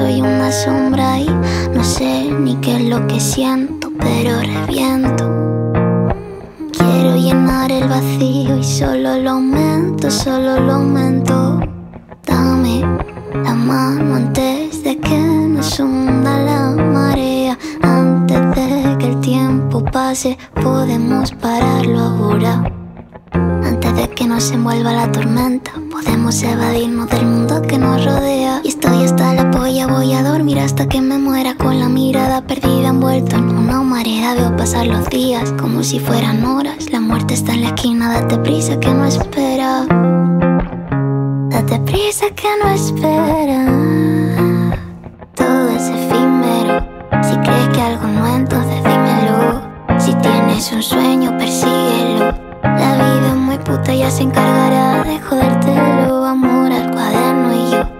soy una sombra y no sé ni qué es lo que siento, pero reviento. Quiero llenar el vacío y solo lo aumento, solo lo aumento. Dame la mano antes de que nos hunda la marea, antes de que el tiempo pase, podemos pararlo ahora. Antes de que nos envuelva la tormenta, podemos evadirnos del mundo que nos rodea. Estoy hasta la polla, voy a dormir hasta que me muera con la mirada perdida, envuelto en una humareda. Veo pasar los días como si fueran horas. La muerte está en la esquina, date prisa que no espera. Date prisa que no espera. Todo es efímero. Si crees que algo no, entonces dímelo. Si tienes un sueño, persíguelo. La vida es muy puta, ya se encargará de jodértelo. Amor al cuaderno y yo.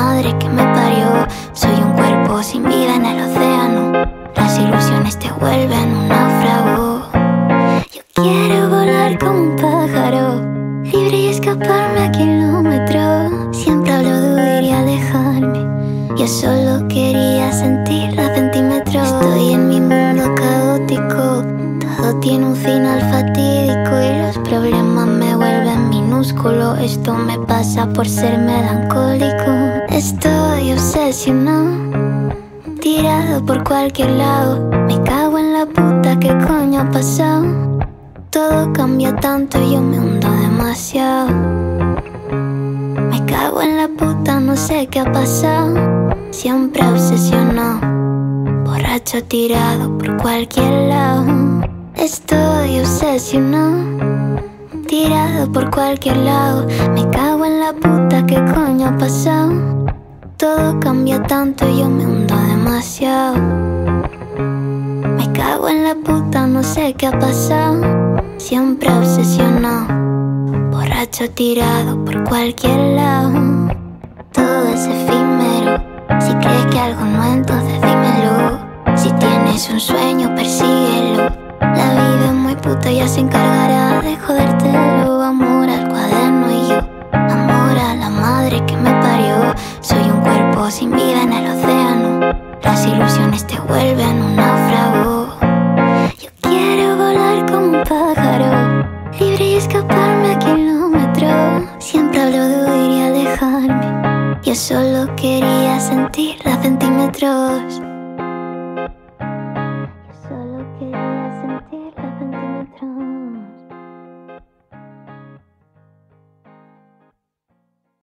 Madre que me parió. Soy un cuerpo sin vida en el océano. Las ilusiones te vuelven un náufrago. Yo quiero volar como un pájaro, libre y escaparme a kilómetros. Siempre hablo huir y alejarme. Yo solo quería sentir a centímetros. Estoy en mi mundo caótico. Todo tiene un final fatídico y los problemas me vuelven minúsculo. Esto me pasa por ser melancólico. Estoy obsesionado tirado por cualquier lado. Me cago en la puta, ¿qué coño ha pasado? Todo cambia tanto y yo me hundo demasiado. Me cago en la puta, no sé qué ha pasado. Siempre obsesionado, borracho tirado por cualquier lado. Estoy obsesionado, tirado por cualquier lado. Me cago en la puta, ¿qué coño ha pasado? Todo cambia tanto y yo me hundo demasiado. Me cago en la puta, no sé qué ha pasado. Siempre obsesionado, borracho tirado por cualquier lado. Todo es efímero. Si crees que algo no, entonces dímelo. Si tienes un sueño, persíguelo. La vida es muy puta, ya se encargará de jodértelo. Te vuelven un náufrago. Yo quiero volar como un pájaro, libre y escaparme a kilómetros. Siempre hablo de huir y alejarme. Yo solo quería sentir a centímetros.